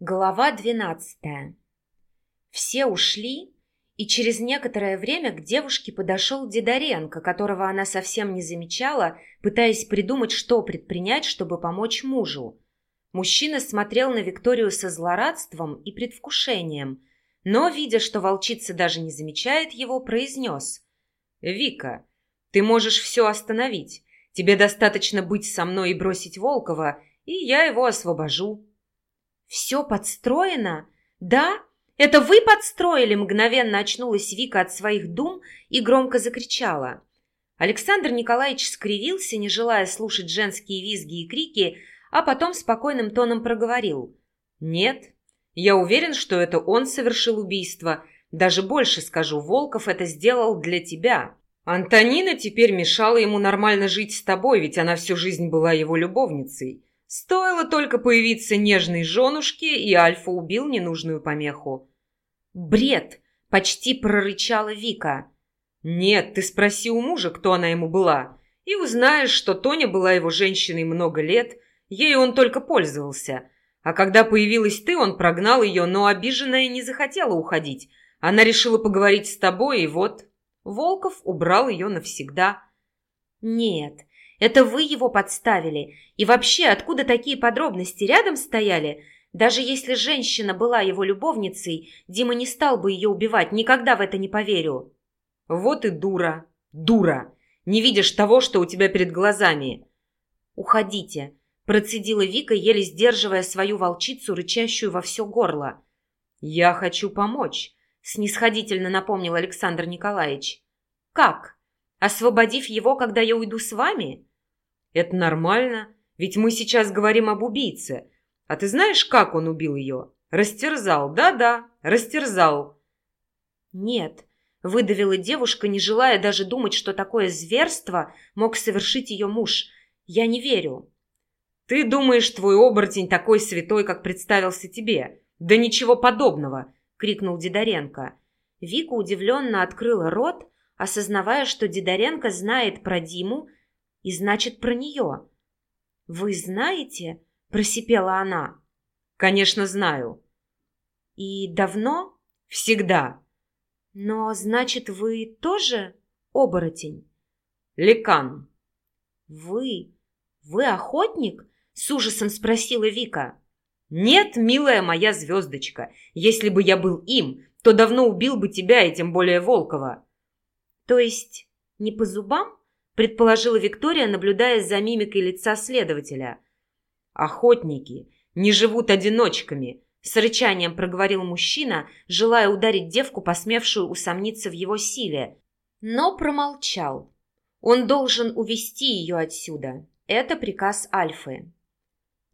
Глава двенадцатая. Все ушли, и через некоторое время к девушке подошел Дидоренко, которого она совсем не замечала, пытаясь придумать, что предпринять, чтобы помочь мужу. Мужчина смотрел на Викторию со злорадством и предвкушением, но, видя, что волчица даже не замечает его, произнес. «Вика, ты можешь все остановить. Тебе достаточно быть со мной и бросить Волкова, и я его освобожу». «Все подстроено? Да? Это вы подстроили?» Мгновенно очнулась Вика от своих дум и громко закричала. Александр Николаевич скривился, не желая слушать женские визги и крики, а потом спокойным тоном проговорил. «Нет, я уверен, что это он совершил убийство. Даже больше скажу, Волков это сделал для тебя. Антонина теперь мешала ему нормально жить с тобой, ведь она всю жизнь была его любовницей. Стоило только появиться нежной женушке, и Альфа убил ненужную помеху. «Бред!» — почти прорычала Вика. «Нет, ты спроси у мужа, кто она ему была, и узнаешь, что Тоня была его женщиной много лет, ею он только пользовался. А когда появилась ты, он прогнал ее, но обиженная не захотела уходить. Она решила поговорить с тобой, и вот...» Волков убрал ее навсегда. «Нет, это вы его подставили. И вообще, откуда такие подробности рядом стояли? Даже если женщина была его любовницей, Дима не стал бы ее убивать, никогда в это не поверю. Вот и дура, дура. Не видишь того, что у тебя перед глазами. Уходите, процедила Вика, еле сдерживая свою волчицу, рычащую во все горло. Я хочу помочь, снисходительно напомнил Александр Николаевич. Как? Освободив его, когда я уйду с вами? Это нормально, ведь мы сейчас говорим об убийце. А ты знаешь, как он убил ее? Растерзал, да-да, растерзал. Нет, выдавила девушка, не желая даже думать, что такое зверство мог совершить ее муж. Я не верю. Ты думаешь, твой оборотень такой святой, как представился тебе? Да ничего подобного, крикнул Дидоренко. Вика удивленно открыла рот, осознавая, что Дидоренко знает про Диму и значит про нее. «Вы знаете?» – просипела она. «Конечно знаю». «И давно?» «Всегда». «Но, значит, вы тоже оборотень?» «Лекан». «Вы? Вы охотник?» – с ужасом спросила Вика. «Нет, милая моя звездочка, если бы я был им, то давно убил бы тебя и тем более Волкова». «То есть не по зубам?» Предположила Виктория, наблюдая за мимикой лица следователя. «Охотники не живут одиночками», — с рычанием проговорил мужчина, желая ударить девку, посмевшую усомниться в его силе, но промолчал. Он должен увести ее отсюда. Это приказ Альфы.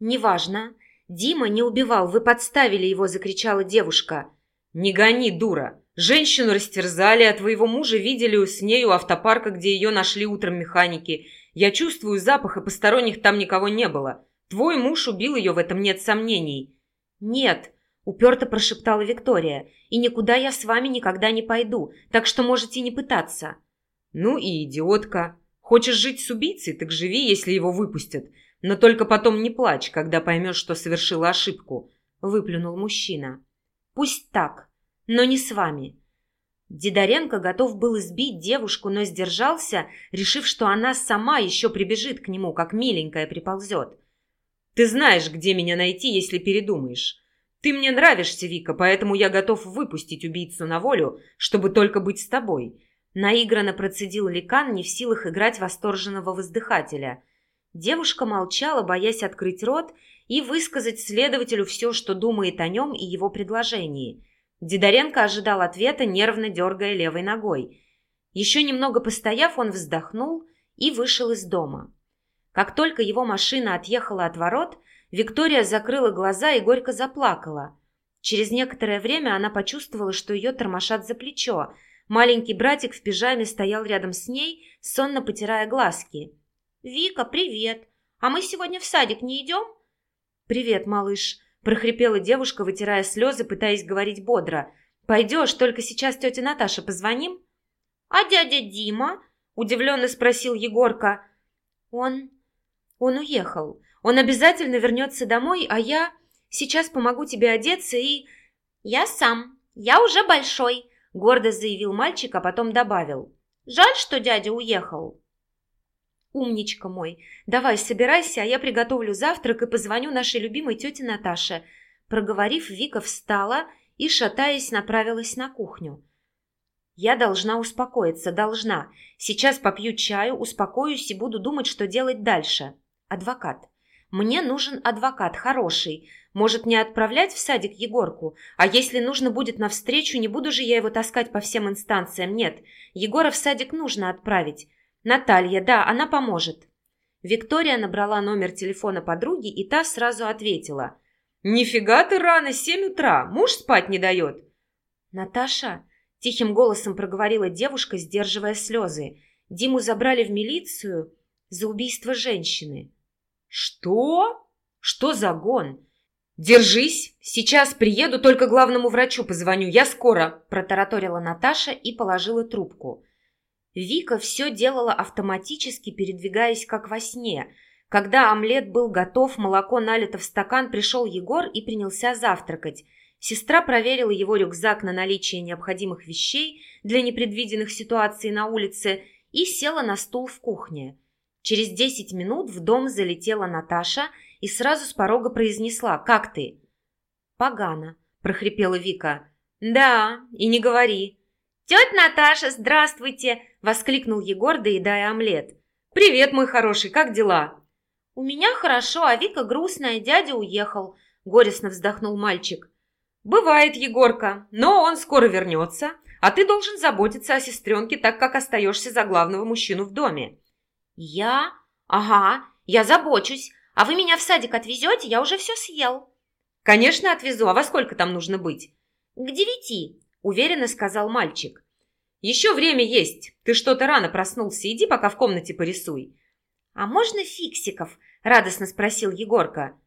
«Неважно. Дима не убивал, вы подставили его», — закричала девушка. «Не гони, дура! Женщину растерзали, а твоего мужа видели с нею у автопарка, где ее нашли утром механики. Я чувствую запах, и посторонних там никого не было. Твой муж убил ее, в этом нет сомнений». «Нет», — уперто прошептала Виктория, «и никуда я с вами никогда не пойду, так что можете не пытаться». «Ну и идиотка. Хочешь жить с убийцей, так живи, если его выпустят. Но только потом не плачь, когда поймешь, что совершила ошибку», — выплюнул мужчина. «Пусть так», но не с вами». Дидоренко готов был избить девушку, но сдержался, решив, что она сама еще прибежит к нему, как миленькая приползет. «Ты знаешь, где меня найти, если передумаешь. Ты мне нравишься, Вика, поэтому я готов выпустить убийцу на волю, чтобы только быть с тобой». Наигранно процедил Ликан, не в силах играть восторженного воздыхателя. Девушка молчала, боясь открыть рот и высказать следователю все, что думает о нем и его предложении – Дидоренко ожидал ответа, нервно дергая левой ногой. Еще немного постояв, он вздохнул и вышел из дома. Как только его машина отъехала от ворот, Виктория закрыла глаза и горько заплакала. Через некоторое время она почувствовала, что ее тормошат за плечо. Маленький братик в пижаме стоял рядом с ней, сонно потирая глазки. «Вика, привет! А мы сегодня в садик не идем?» «Привет, малыш!» Прохрипела девушка, вытирая слезы, пытаясь говорить бодро. «Пойдешь, только сейчас тетя Наташа позвоним?» «А дядя Дима?» – удивленно спросил Егорка. «Он... он уехал. Он обязательно вернется домой, а я... Сейчас помогу тебе одеться и...» «Я сам. Я уже большой», — гордо заявил мальчик, а потом добавил. «Жаль, что дядя уехал». «Умничка мой. Давай, собирайся, а я приготовлю завтрак и позвоню нашей любимой тете Наташе». Проговорив, Вика встала и, шатаясь, направилась на кухню. «Я должна успокоиться, должна. Сейчас попью чаю, успокоюсь и буду думать, что делать дальше. Адвокат. Мне нужен адвокат, хороший. Может, не отправлять в садик Егорку? А если нужно будет навстречу, не буду же я его таскать по всем инстанциям. Нет, Егора в садик нужно отправить. Наталья, да, она поможет». Виктория набрала номер телефона подруги, и та сразу ответила. «Нифига ты рано, семь утра, муж спать не дает». «Наташа», – тихим голосом проговорила девушка, сдерживая слезы, – «Диму забрали в милицию за убийство женщины». «Что? Что за гон?» «Держись! Сейчас приеду, только главному врачу позвоню. Я скоро!» – протараторила Наташа и положила трубку. Вика все делала автоматически, передвигаясь как во сне. Когда омлет был готов, молоко налито в стакан, пришел Егор и принялся завтракать. Сестра проверила его рюкзак на наличие необходимых вещей для непредвиденных ситуаций на улице и села на стул в кухне. Через десять минут в дом залетела Наташа и сразу с порога произнесла «Как ты?» «Погано», – прохрипела Вика. «Да, и не говори», «Тетя Наташа, здравствуйте!» – воскликнул Егор, доедая омлет. «Привет, мой хороший, как дела?» «У меня хорошо, а Вика грустная, дядя уехал», – горестно вздохнул мальчик. «Бывает, Егорка, но он скоро вернется, а ты должен заботиться о сестренке, так как остаешься за главного мужчину в доме». «Я? Ага, я забочусь. А вы меня в садик отвезете? Я уже все съел». «Конечно, отвезу. А во сколько там нужно быть?» «К девяти уверенно сказал мальчик. «Еще время есть. Ты что-то рано проснулся. Иди пока в комнате порисуй». «А можно фиксиков?» – радостно спросил Егорка.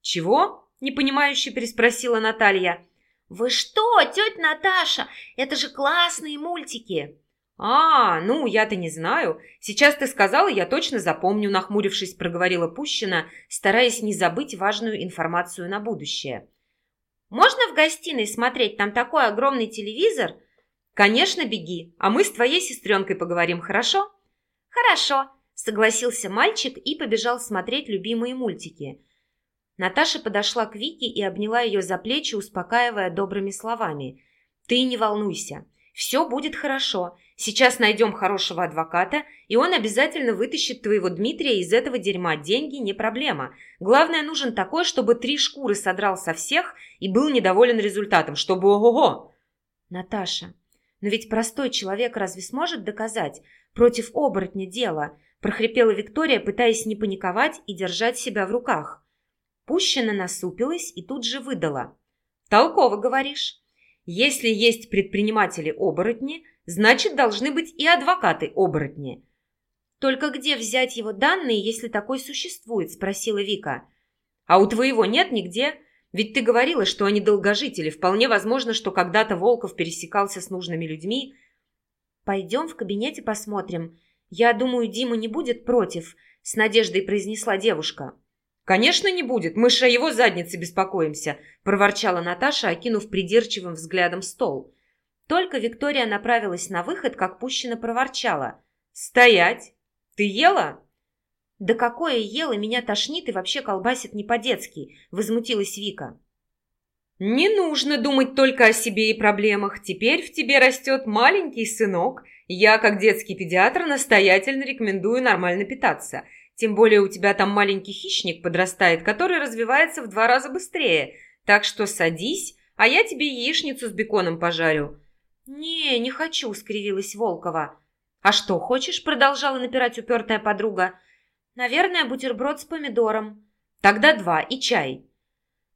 «Чего?» – непонимающе переспросила Наталья. «Вы что, тетя Наташа? Это же классные мультики!» «А, ну, я-то не знаю. Сейчас ты сказала, я точно запомню», – нахмурившись, проговорила Пущина, стараясь не забыть важную информацию на будущее. Можно в гостиной смотреть? Там такой огромный телевизор». «Конечно, беги, а мы с твоей сестренкой поговорим, хорошо?» «Хорошо», – согласился мальчик и побежал смотреть любимые мультики. Наташа подошла к Вике и обняла ее за плечи, успокаивая добрыми словами. «Ты не волнуйся, все будет хорошо. Сейчас найдем хорошего адвоката, и он обязательно вытащит твоего Дмитрия из этого дерьма. Деньги не проблема. Главное, нужен такой, чтобы три шкуры содрал со всех и был недоволен результатом, чтобы ого-го. Наташа, но ведь простой человек разве сможет доказать? Против оборотня дело, прохрипела Виктория, пытаясь не паниковать и держать себя в руках. Пущина насупилась и тут же выдала. «Толково, говоришь. Если есть предприниматели-оборотни, значит, должны быть и адвокаты-оборотни. «Только где взять его данные, если такой существует?» – спросила Вика. «А у твоего нет нигде? Ведь ты говорила, что они долгожители. Вполне возможно, что когда-то Волков пересекался с нужными людьми». «Пойдем в кабинете посмотрим. Я думаю, Дима не будет против», – с надеждой произнесла девушка. «Конечно не будет, мы же о его заднице беспокоимся», – проворчала Наташа, окинув придирчивым взглядом стол. Только Виктория направилась на выход, как Пущина проворчала. «Стоять! Ты ела?» «Да какое ела, меня тошнит и вообще колбасит не по-детски», – возмутилась Вика. «Не нужно думать только о себе и проблемах. Теперь в тебе растет маленький сынок. Я, как детский педиатр, настоятельно рекомендую нормально питаться. Тем более у тебя там маленький хищник подрастает, который развивается в два раза быстрее. Так что садись, а я тебе яичницу с беконом пожарю». «Не, не хочу», — скривилась Волкова. «А что, хочешь?» — продолжала напирать упертая подруга. «Наверное, бутерброд с помидором. Тогда два и чай».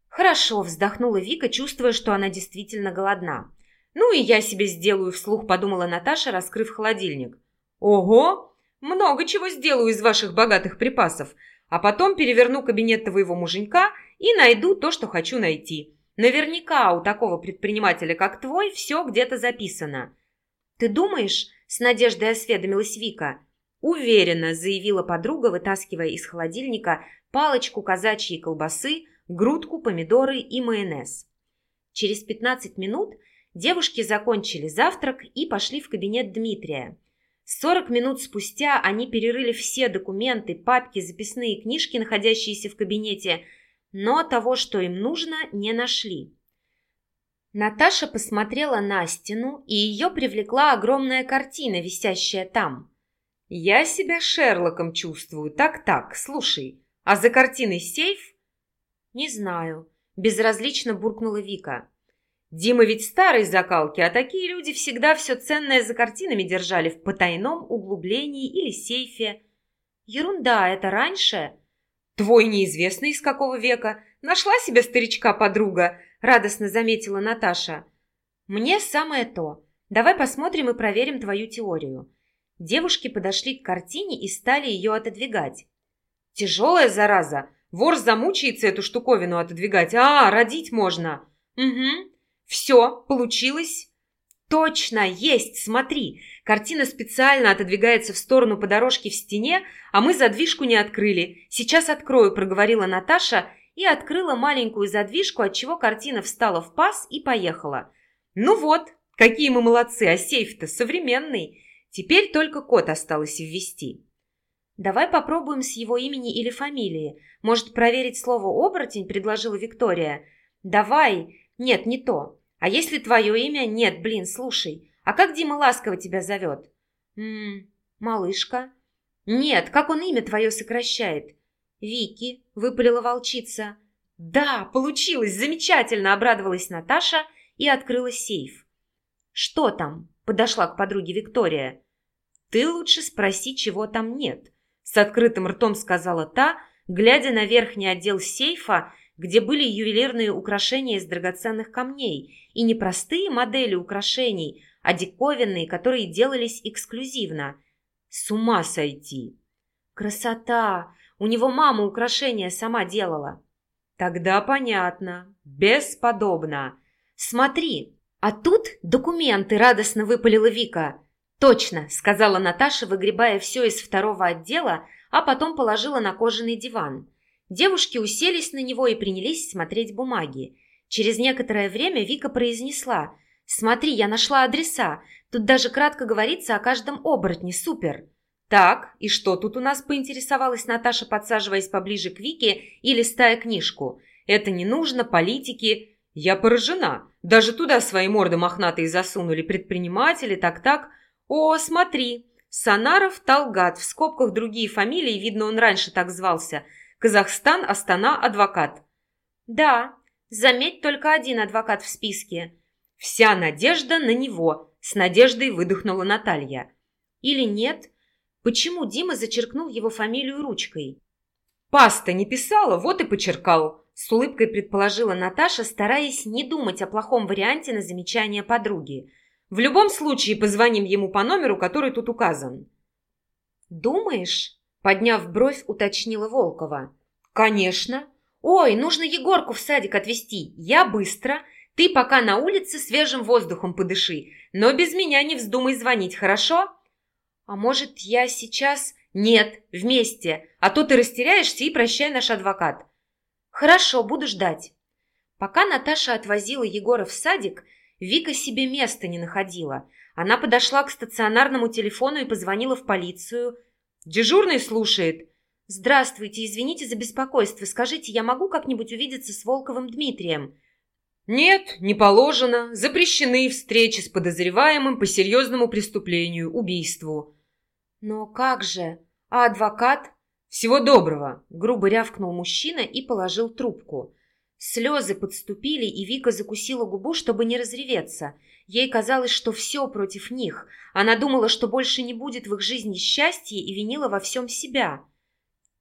«Хорошо», — вздохнула Вика, чувствуя, что она действительно голодна. «Ну и я себе сделаю вслух», — подумала Наташа, раскрыв холодильник. «Ого! Много чего сделаю из ваших богатых припасов, а потом переверну кабинет твоего муженька и найду то, что хочу найти. Наверняка у такого предпринимателя, как твой, все где-то записано». «Ты думаешь?» – с надеждой осведомилась Вика. «Уверенно», – заявила подруга, вытаскивая из холодильника палочку казачьей колбасы, грудку, помидоры и майонез. Через 15 минут девушки закончили завтрак и пошли в кабинет Дмитрия. 40 минут спустя они перерыли все документы, папки, записные книжки, находящиеся в кабинете, но того, что им нужно, не нашли. Наташа посмотрела на стену, и ее привлекла огромная картина, висящая там. «Я себя Шерлоком чувствую. Так-так, слушай, а за картиной сейф?» «Не знаю», – безразлично буркнула Вика. «Дима ведь старой закалки, а такие люди всегда все ценное за картинами держали в потайном углублении или сейфе». «Ерунда, это раньше?» «Твой неизвестный из какого века. Нашла себе старичка-подруга», – радостно заметила Наташа. «Мне самое то. Давай посмотрим и проверим твою теорию». Девушки подошли к картине и стали ее отодвигать. «Тяжелая зараза. Вор замучается эту штуковину отодвигать. А, родить можно». «Угу. Все, получилось». «Точно, есть, смотри. Картина специально отодвигается в сторону по дорожке в стене, а мы задвижку не открыли. Сейчас открою», – проговорила Наташа и открыла маленькую задвижку, отчего картина встала в паз и поехала. «Ну вот, какие мы молодцы, а сейф-то современный. Теперь только код осталось ввести». «Давай попробуем с его имени или фамилии. Может, проверить слово «оборотень», – предложила Виктория. «Давай. Нет, не то. А если твое имя? Нет, блин, слушай. А как Дима ласково тебя зовет? Ммм, малышка. Нет, как он имя твое сокращает? Вики, выпалила волчица. Да, получилось, замечательно, обрадовалась Наташа и открыла сейф. Что там? Подошла к подруге Виктория. Ты лучше спроси, чего там нет. С открытым ртом сказала та, глядя на верхний отдел сейфа, где были ювелирные украшения из драгоценных камней, и не простые модели украшений, а диковинные, которые делались эксклюзивно. С ума сойти! Красота! У него мама украшения сама делала. Тогда понятно. Бесподобно. Смотри, а тут документы, радостно выпалила Вика. Точно, сказала Наташа, выгребая все из второго отдела, а потом положила на кожаный диван. Девушки уселись на него и принялись смотреть бумаги. Через некоторое время Вика произнесла «Смотри, я нашла адреса. Тут даже кратко говорится о каждом оборотне. Супер!» «Так, и что тут у нас?» – поинтересовалась Наташа, подсаживаясь поближе к Вике и листая книжку. «Это не нужно, политики...» «Я поражена. Даже туда свои морды мохнатые засунули предприниматели, так-так...» «О, смотри! Санаров Талгат, в скобках другие фамилии, видно, он раньше так звался – Казахстан, Астана, адвокат. Да, заметь, только один адвокат в списке. Вся надежда на него, с надеждой выдохнула Наталья. Или нет? Почему Дима зачеркнул его фамилию ручкой? Паста не писала, вот и почеркал. С улыбкой предположила Наташа, стараясь не думать о плохом варианте на замечание подруги. В любом случае позвоним ему по номеру, который тут указан. Думаешь? Подняв бровь, уточнила Волкова. «Конечно. Ой, нужно Егорку в садик отвезти. Я быстро. Ты пока на улице свежим воздухом подыши. Но без меня не вздумай звонить, хорошо?» «А может, я сейчас...» «Нет, вместе. А то ты растеряешься и прощай наш адвокат». «Хорошо, буду ждать». Пока Наташа отвозила Егора в садик, Вика себе места не находила. Она подошла к стационарному телефону и позвонила в полицию – Дежурный слушает. Здравствуйте, извините за беспокойство. Скажите, я могу как-нибудь увидеться с Волковым Дмитрием? Нет, не положено. Запрещены встречи с подозреваемым по серьезному преступлению, убийству. Но как же? А адвокат? Всего доброго, грубо рявкнул мужчина и положил трубку. Слезы подступили, и Вика закусила губу, чтобы не разреветься. Ей казалось, что все против них. Она думала, что больше не будет в их жизни счастья и винила во всем себя.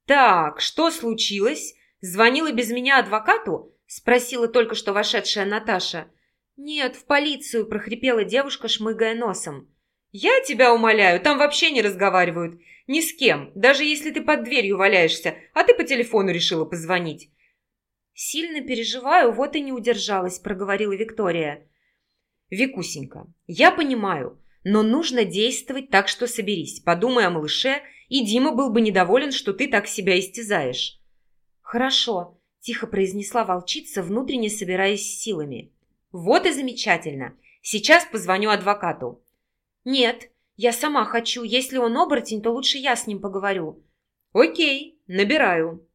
«Так, что случилось? Звонила без меня адвокату?» – спросила только что вошедшая Наташа. «Нет, в полицию», – прохрипела девушка, шмыгая носом. «Я тебя умоляю, там вообще не разговаривают. Ни с кем, даже если ты под дверью валяешься, а ты по телефону решила позвонить. «Сильно переживаю, вот и не удержалась», – проговорила Виктория. «Викусенька, я понимаю, но нужно действовать так, что соберись. Подумай о малыше, и Дима был бы недоволен, что ты так себя истязаешь». «Хорошо. тихо произнесла волчица, внутренне собираясь силами. «Вот и замечательно. Сейчас позвоню адвокату». «Нет, я сама хочу. Если он оборотень, то лучше я с ним поговорю». «Окей, набираю».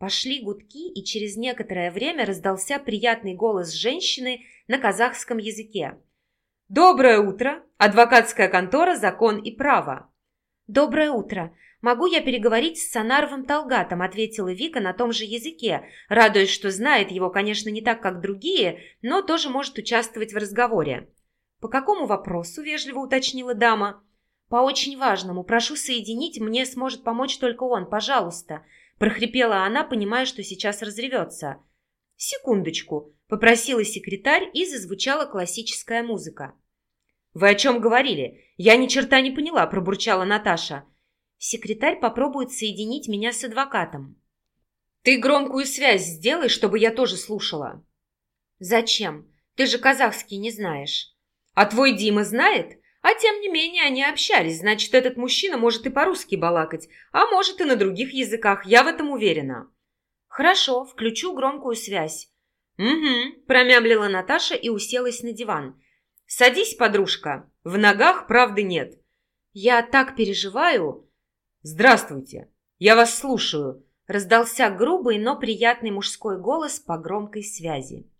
Пошли гудки, и через некоторое время раздался приятный голос женщины на казахском языке. «Доброе утро! Адвокатская контора «Закон и право». «Доброе утро! Могу я переговорить с Сонаровым Талгатом?» – ответила Вика на том же языке, радуясь, что знает его, конечно, не так, как другие, но тоже может участвовать в разговоре. «По какому вопросу?» – вежливо уточнила дама. «По очень важному. Прошу соединить, мне сможет помочь только он, пожалуйста», – прохрипела она, понимая, что сейчас разревется. «Секундочку», – попросила секретарь, и зазвучала классическая музыка. «Вы о чем говорили? Я ни черта не поняла», – пробурчала Наташа. «Секретарь попробует соединить меня с адвокатом». «Ты громкую связь сделай, чтобы я тоже слушала». «Зачем? Ты же казахский не знаешь». «А твой Дима знает?» А тем не менее они общались, значит, этот мужчина может и по-русски балакать, а может и на других языках, я в этом уверена. Хорошо, включу громкую связь. Угу, промямлила Наташа и уселась на диван. «Садись, подружка. В ногах правды нет». «Я так переживаю». «Здравствуйте. Я вас слушаю», раздался грубый, но приятный мужской голос по громкой связи.